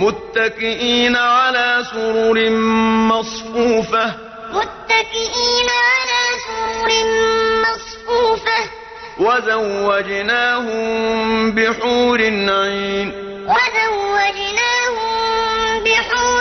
متكئين على سرر مصفوفة. متكئين على سرر مصفوفة. وزوجناهم بحور عين. وزوجناهم بحور